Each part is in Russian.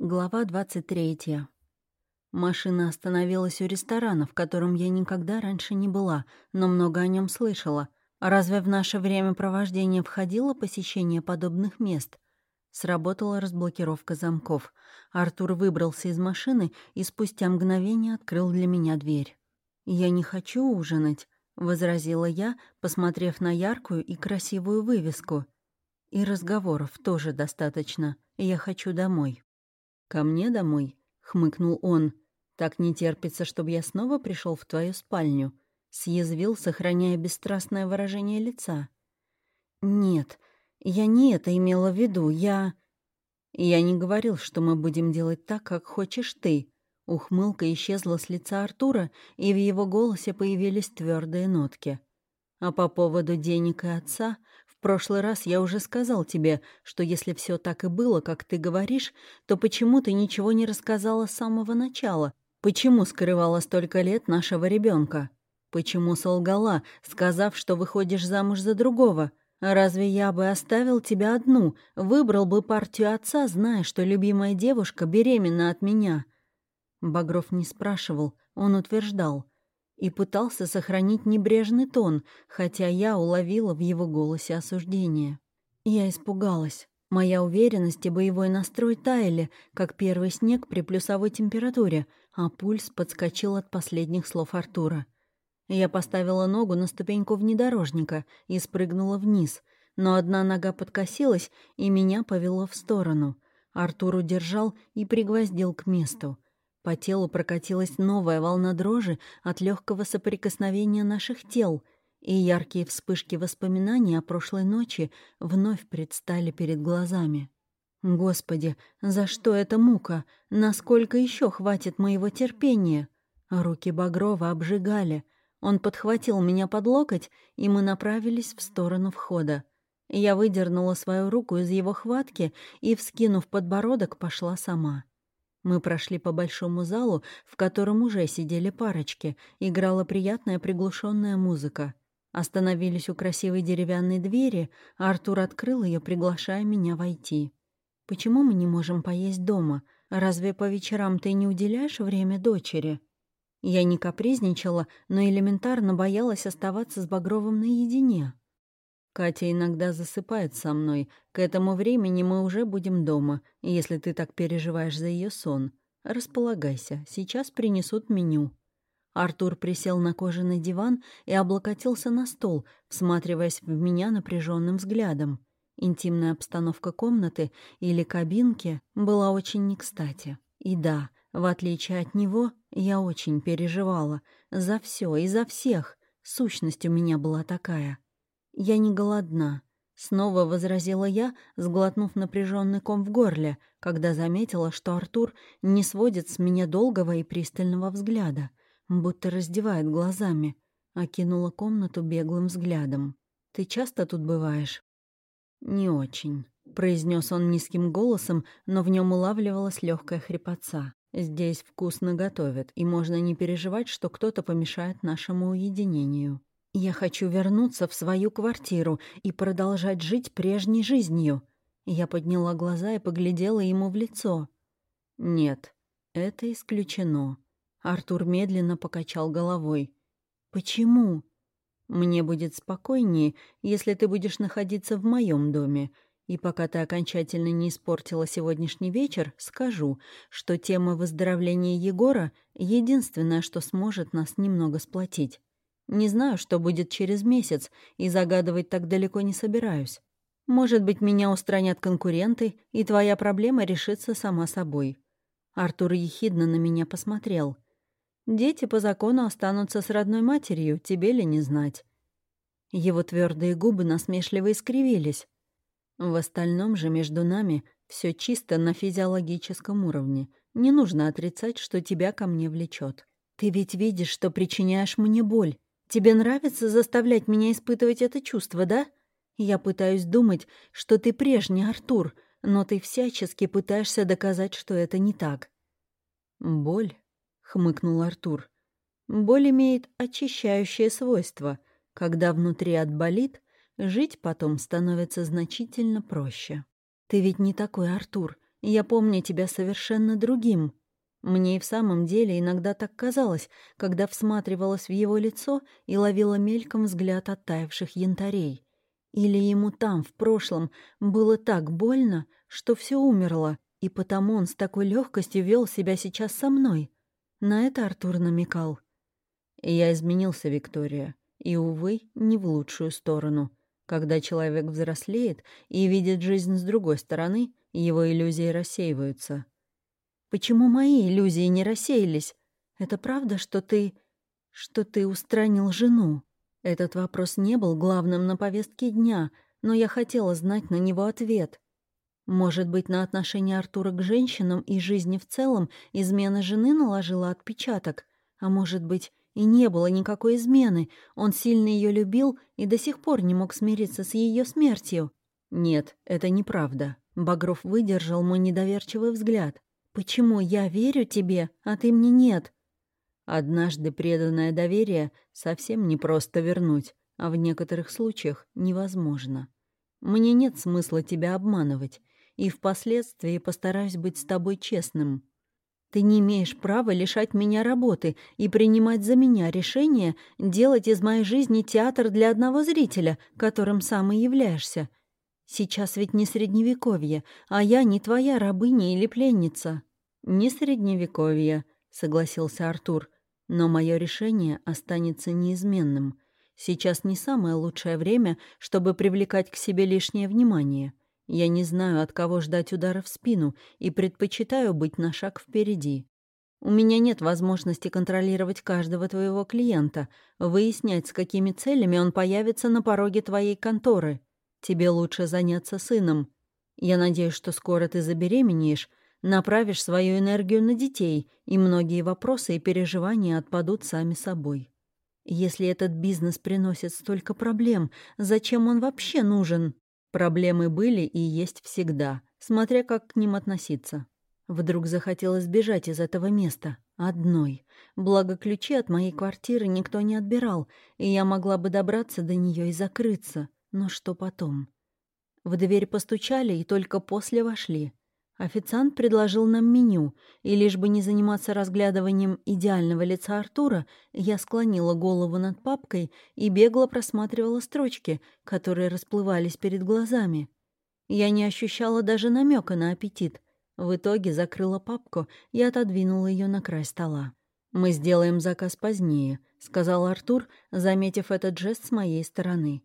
Глава 23. Машина остановилась у ресторана, в котором я никогда раньше не была, но много о нем слышала. Разве в наше время провождения входило посещение подобных мест? Сработала разблокировка замков. Артур выбрался из машины и спустя мгновение открыл для меня дверь. «Я не хочу ужинать», — возразила я, посмотрев на яркую и красивую вывеску. «И разговоров тоже достаточно. Я хочу домой». «Ко мне домой?» — хмыкнул он. «Так не терпится, чтобы я снова пришел в твою спальню?» Съязвил, сохраняя бесстрастное выражение лица. «Нет, я не это имела в виду. Я...» «Я не говорил, что мы будем делать так, как хочешь ты». Ухмылка исчезла с лица Артура, и в его голосе появились твердые нотки. «А по поводу денег и отца прошлый раз я уже сказал тебе, что если все так и было, как ты говоришь, то почему ты ничего не рассказала с самого начала? Почему скрывала столько лет нашего ребенка? Почему солгала, сказав, что выходишь замуж за другого? Разве я бы оставил тебя одну, выбрал бы партию отца, зная, что любимая девушка беременна от меня?» Багров не спрашивал, он утверждал — и пытался сохранить небрежный тон, хотя я уловила в его голосе осуждение. Я испугалась. Моя уверенность и боевой настрой таяли, как первый снег при плюсовой температуре, а пульс подскочил от последних слов Артура. Я поставила ногу на ступеньку внедорожника и спрыгнула вниз, но одна нога подкосилась, и меня повело в сторону. Артур удержал и пригвоздил к месту — по телу прокатилась новая волна дрожи от легкого соприкосновения наших тел, и яркие вспышки воспоминаний о прошлой ночи вновь предстали перед глазами. Господи, за что эта мука? Насколько еще хватит моего терпения? Руки Багрова обжигали. Он подхватил меня под локоть, и мы направились в сторону входа. Я выдернула свою руку из его хватки и, вскинув подбородок, пошла сама. Мы прошли по большому залу, в котором уже сидели парочки, играла приятная приглушенная музыка. Остановились у красивой деревянной двери, а Артур открыл ее, приглашая меня войти. «Почему мы не можем поесть дома? Разве по вечерам ты не уделяешь время дочери?» Я не капризничала, но элементарно боялась оставаться с Багровым наедине. Катя иногда засыпает со мной. К этому времени мы уже будем дома, если ты так переживаешь за ее сон. Располагайся, сейчас принесут меню». Артур присел на кожаный диван и облокотился на стол, всматриваясь в меня напряженным взглядом. Интимная обстановка комнаты или кабинки была очень не кстати. И да, в отличие от него, я очень переживала. За все и за всех. Сущность у меня была такая — «Я не голодна», — снова возразила я, сглотнув напряженный ком в горле, когда заметила, что Артур не сводит с меня долгого и пристального взгляда, будто раздевает глазами, окинула комнату беглым взглядом. «Ты часто тут бываешь?» «Не очень», — произнес он низким голосом, но в нем улавливалась легкая хрипотца. «Здесь вкусно готовят, и можно не переживать, что кто-то помешает нашему уединению». Я хочу вернуться в свою квартиру и продолжать жить прежней жизнью. Я подняла глаза и поглядела ему в лицо. Нет, это исключено. Артур медленно покачал головой. Почему? Мне будет спокойнее, если ты будешь находиться в моем доме. И пока ты окончательно не испортила сегодняшний вечер, скажу, что тема выздоровления Егора — единственное, что сможет нас немного сплотить. Не знаю, что будет через месяц, и загадывать так далеко не собираюсь. Может быть, меня устранят конкуренты, и твоя проблема решится сама собой». Артур ехидно на меня посмотрел. «Дети по закону останутся с родной матерью, тебе ли не знать?» Его твердые губы насмешливо искривились. В остальном же между нами все чисто на физиологическом уровне. Не нужно отрицать, что тебя ко мне влечет. Ты ведь видишь, что причиняешь мне боль, Тебе нравится заставлять меня испытывать это чувство, да? Я пытаюсь думать, что ты прежний Артур, но ты всячески пытаешься доказать, что это не так». «Боль», — хмыкнул Артур. «Боль имеет очищающее свойство. Когда внутри отболит, жить потом становится значительно проще. Ты ведь не такой Артур. Я помню тебя совершенно другим. Мне и в самом деле иногда так казалось, когда всматривалась в его лицо и ловила мельком взгляд оттаивших янтарей. Или ему там, в прошлом, было так больно, что все умерло, и потому он с такой легкостью вел себя сейчас со мной. На это Артур намекал. Я изменился, Виктория, и, увы, не в лучшую сторону. Когда человек взрослеет и видит жизнь с другой стороны, его иллюзии рассеиваются. Почему мои иллюзии не рассеялись? Это правда, что ты... что ты устранил жену? Этот вопрос не был главным на повестке дня, но я хотела знать на него ответ. Может быть, на отношение Артура к женщинам и жизни в целом измена жены наложила отпечаток, а может быть, и не было никакой измены, он сильно ее любил и до сих пор не мог смириться с ее смертью. Нет, это неправда. Багров выдержал мой недоверчивый взгляд. «Почему я верю тебе, а ты мне нет?» Однажды преданное доверие совсем не просто вернуть, а в некоторых случаях невозможно. Мне нет смысла тебя обманывать, и впоследствии постараюсь быть с тобой честным. Ты не имеешь права лишать меня работы и принимать за меня решение делать из моей жизни театр для одного зрителя, которым сам и являешься. Сейчас ведь не средневековье, а я не твоя рабыня или пленница». «Не средневековье», — согласился Артур, «но мое решение останется неизменным. Сейчас не самое лучшее время, чтобы привлекать к себе лишнее внимание. Я не знаю, от кого ждать удара в спину, и предпочитаю быть на шаг впереди. У меня нет возможности контролировать каждого твоего клиента, выяснять, с какими целями он появится на пороге твоей конторы. Тебе лучше заняться сыном. Я надеюсь, что скоро ты забеременеешь, направишь свою энергию на детей, и многие вопросы и переживания отпадут сами собой. Если этот бизнес приносит столько проблем, зачем он вообще нужен? Проблемы были и есть всегда, смотря как к ним относиться. Вдруг захотелось сбежать из этого места. Одной. Благо ключи от моей квартиры никто не отбирал, и я могла бы добраться до нее и закрыться. Но что потом? В дверь постучали и только после вошли. Официант предложил нам меню, и лишь бы не заниматься разглядыванием идеального лица Артура, я склонила голову над папкой и бегло просматривала строчки, которые расплывались перед глазами. Я не ощущала даже намека на аппетит. В итоге закрыла папку и отодвинула ее на край стола. «Мы сделаем заказ позднее», — сказал Артур, заметив этот жест с моей стороны.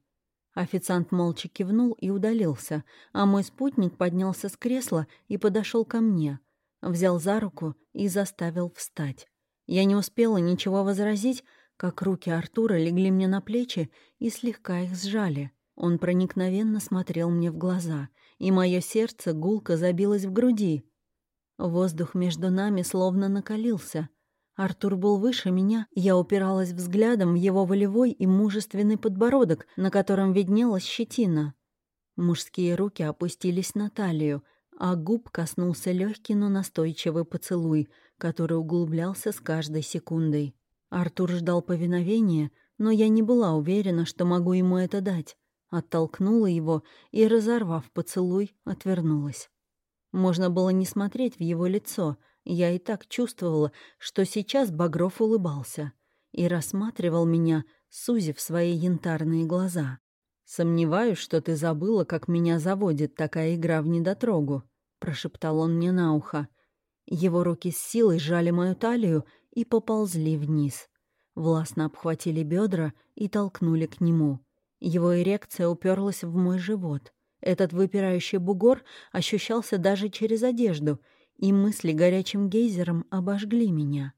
Официант молча кивнул и удалился, а мой спутник поднялся с кресла и подошел ко мне, взял за руку и заставил встать. Я не успела ничего возразить, как руки Артура легли мне на плечи и слегка их сжали. Он проникновенно смотрел мне в глаза, и мое сердце гулко забилось в груди. Воздух между нами словно накалился — Артур был выше меня, я упиралась взглядом в его волевой и мужественный подбородок, на котором виднелась щетина. Мужские руки опустились на талию, а губ коснулся легкий, но настойчивый поцелуй, который углублялся с каждой секундой. Артур ждал повиновения, но я не была уверена, что могу ему это дать. Оттолкнула его и, разорвав поцелуй, отвернулась. Можно было не смотреть в его лицо — я и так чувствовала, что сейчас Багров улыбался и рассматривал меня, сузив свои янтарные глаза. «Сомневаюсь, что ты забыла, как меня заводит такая игра в недотрогу», — прошептал он мне на ухо. Его руки с силой сжали мою талию и поползли вниз. Властно обхватили бедра и толкнули к нему. Его эрекция уперлась в мой живот. Этот выпирающий бугор ощущался даже через одежду — и мысли горячим гейзером обожгли меня.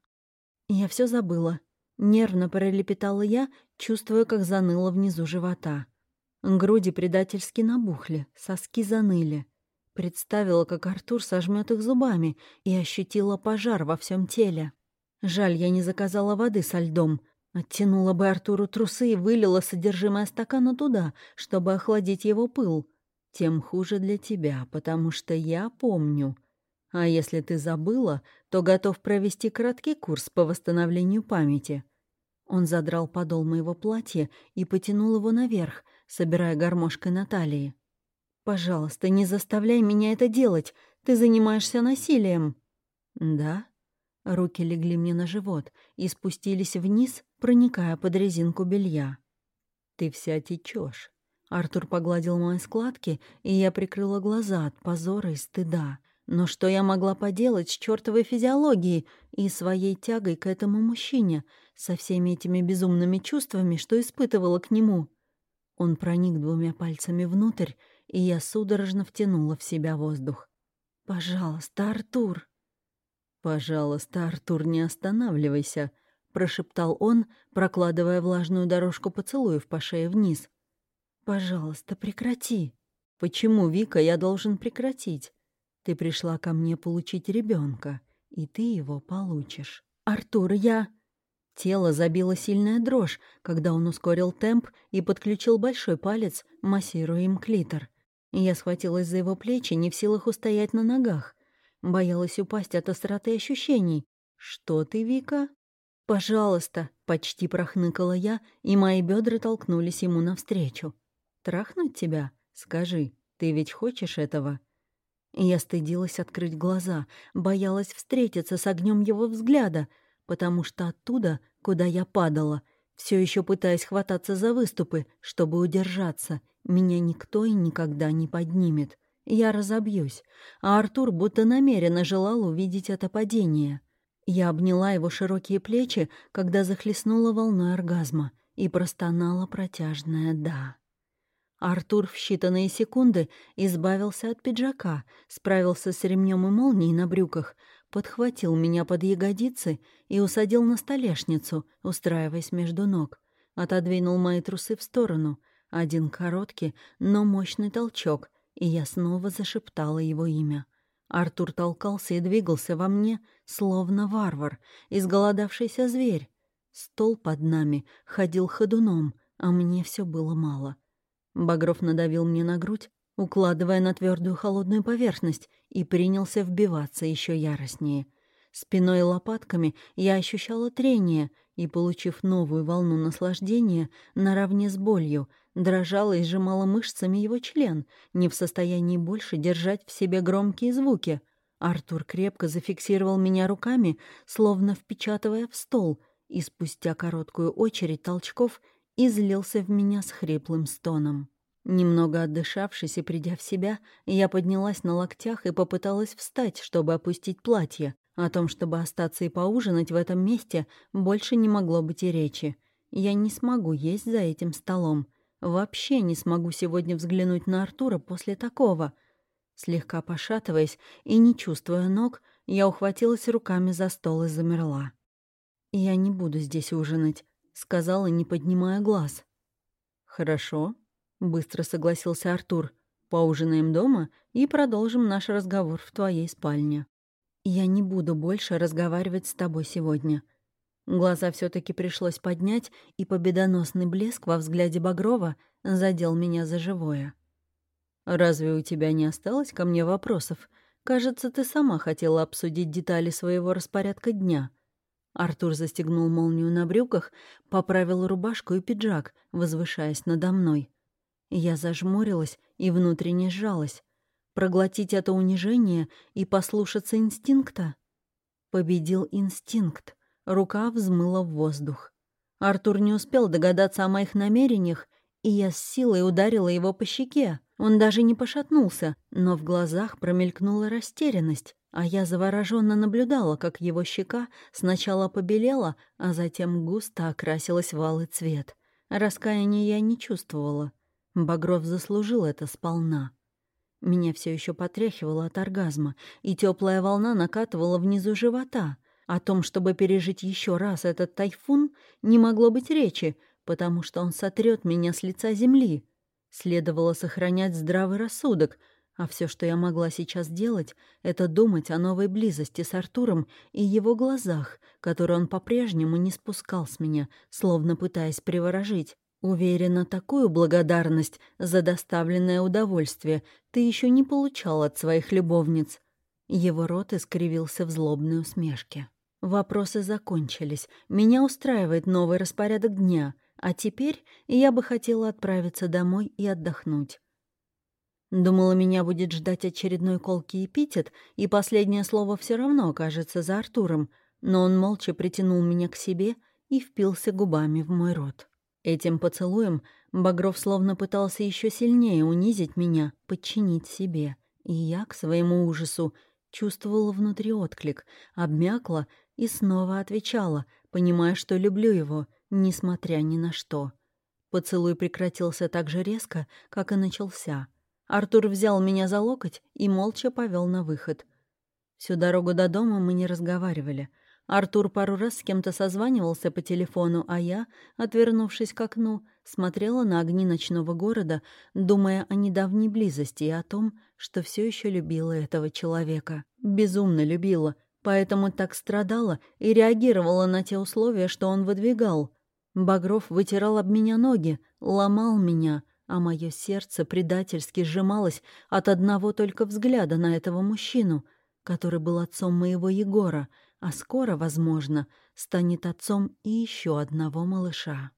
Я все забыла. Нервно пролепетала я, чувствуя, как заныло внизу живота. Груди предательски набухли, соски заныли. Представила, как Артур сожмет их зубами, и ощутила пожар во всем теле. Жаль, я не заказала воды со льдом. Оттянула бы Артуру трусы и вылила содержимое стакана туда, чтобы охладить его пыл. Тем хуже для тебя, потому что я помню, а если ты забыла, то готов провести краткий курс по восстановлению памяти». Он задрал подол моего платья и потянул его наверх, собирая гармошкой на талии. «Пожалуйста, не заставляй меня это делать. Ты занимаешься насилием». «Да?» Руки легли мне на живот и спустились вниз, проникая под резинку белья. «Ты вся течешь. Артур погладил мои складки, и я прикрыла глаза от позора и стыда. Но что я могла поделать с чертовой физиологией и своей тягой к этому мужчине, со всеми этими безумными чувствами, что испытывала к нему? Он проник двумя пальцами внутрь, и я судорожно втянула в себя воздух. «Пожалуйста, Артур!» «Пожалуйста, Артур, не останавливайся», — прошептал он, прокладывая влажную дорожку поцелуев по шее вниз. «Пожалуйста, прекрати». «Почему, Вика, я должен прекратить? Ты пришла ко мне получить ребенка, и ты его получишь. Артур, я...» Тело забило сильная дрожь, когда он ускорил темп и подключил большой палец, массируя им клитор. Я схватилась за его плечи, не в силах устоять на ногах. Боялась упасть от остроты ощущений. «Что ты, Вика?» «Пожалуйста», — почти прохныкала я, и мои бедра толкнулись ему навстречу. «Трахнуть тебя? Скажи, ты ведь хочешь этого?» Я стыдилась открыть глаза, боялась встретиться с огнем его взгляда, потому что оттуда, куда я падала, все еще пытаясь хвататься за выступы, чтобы удержаться, меня никто и никогда не поднимет. Я разобьюсь, а Артур будто намеренно желал увидеть это падение. Я обняла его широкие плечи, когда захлестнула волной оргазма, и простонала протяжное «да». Артур в считанные секунды избавился от пиджака, справился с ремнем и молнией на брюках, подхватил меня под ягодицы и усадил на столешницу, устраиваясь между ног. Отодвинул мои трусы в сторону. Один короткий, но мощный толчок, и я снова зашептала его имя. Артур толкался и двигался во мне, словно варвар, изголодавшийся зверь. Стол под нами ходил ходуном, а мне все было мало. Багров надавил мне на грудь, укладывая на твердую холодную поверхность, и принялся вбиваться еще яростнее. Спиной и лопатками я ощущала трение и, получив новую волну наслаждения, наравне с болью — дрожала и сжимала мышцами его член, не в состоянии больше держать в себе громкие звуки. Артур крепко зафиксировал меня руками, словно впечатывая в стол, и спустя короткую очередь толчков излился в меня с хриплым стоном. Немного отдышавшись и придя в себя, я поднялась на локтях и попыталась встать, чтобы опустить платье. О том, чтобы остаться и поужинать в этом месте, больше не могло быть и речи. Я не смогу есть за этим столом. Вообще не смогу сегодня взглянуть на Артура после такого. Слегка пошатываясь и не чувствуя ног, я ухватилась руками за стол и замерла. «Я не буду здесь ужинать», — сказала, не поднимая глаз. «Хорошо», — быстро согласился Артур. «Поужинаем дома и продолжим наш разговор в твоей спальне». «Я не буду больше разговаривать с тобой сегодня», Глаза все таки пришлось поднять, и победоносный блеск во взгляде Багрова задел меня за живое. «Разве у тебя не осталось ко мне вопросов? Кажется, ты сама хотела обсудить детали своего распорядка дня». Артур застегнул молнию на брюках, поправил рубашку и пиджак, возвышаясь надо мной. Я зажмурилась и внутренне сжалась. Проглотить это унижение и послушаться инстинкта? Победил инстинкт. Рука взмыла в воздух. Артур не успел догадаться о моих намерениях, и я с силой ударила его по щеке. Он даже не пошатнулся, но в глазах промелькнула растерянность, а я завороженно наблюдала, как его щека сначала побелела, а затем густо окрасилась в алый цвет. Раскаяния я не чувствовала. Багров заслужил это сполна. Меня все еще потряхивало от оргазма, и теплая волна накатывала внизу живота. О том, чтобы пережить еще раз этот тайфун, не могло быть речи, потому что он сотрет меня с лица земли. Следовало сохранять здравый рассудок, а все, что я могла сейчас делать, это думать о новой близости с Артуром и его глазах, которые он по-прежнему не спускал с меня, словно пытаясь приворожить. Уверена, такую благодарность за доставленное удовольствие ты еще не получал от своих любовниц. Его рот искривился в злобной усмешке. Вопросы закончились. Меня устраивает новый распорядок дня, а теперь я бы хотела отправиться домой и отдохнуть. Думала, меня будет ждать очередной колкий эпитет, и последнее слово все равно окажется за Артуром, но он молча притянул меня к себе и впился губами в мой рот. Этим поцелуем Багров словно пытался еще сильнее унизить меня, подчинить себе. И я, к своему ужасу, чувствовала внутри отклик, обмякла и снова отвечала, понимая, что люблю его, несмотря ни на что. Поцелуй прекратился так же резко, как и начался. Артур взял меня за локоть и молча повел на выход. Всю дорогу до дома мы не разговаривали. Артур пару раз с кем-то созванивался по телефону, а я, отвернувшись к окну, смотрела на огни ночного города, думая о недавней близости и о том, что все еще любила этого человека. Безумно любила, поэтому так страдала и реагировала на те условия, что он выдвигал. Багров вытирал об меня ноги, ломал меня, а мое сердце предательски сжималось от одного только взгляда на этого мужчину, который был отцом моего Егора, а скоро, возможно, станет отцом и еще одного малыша.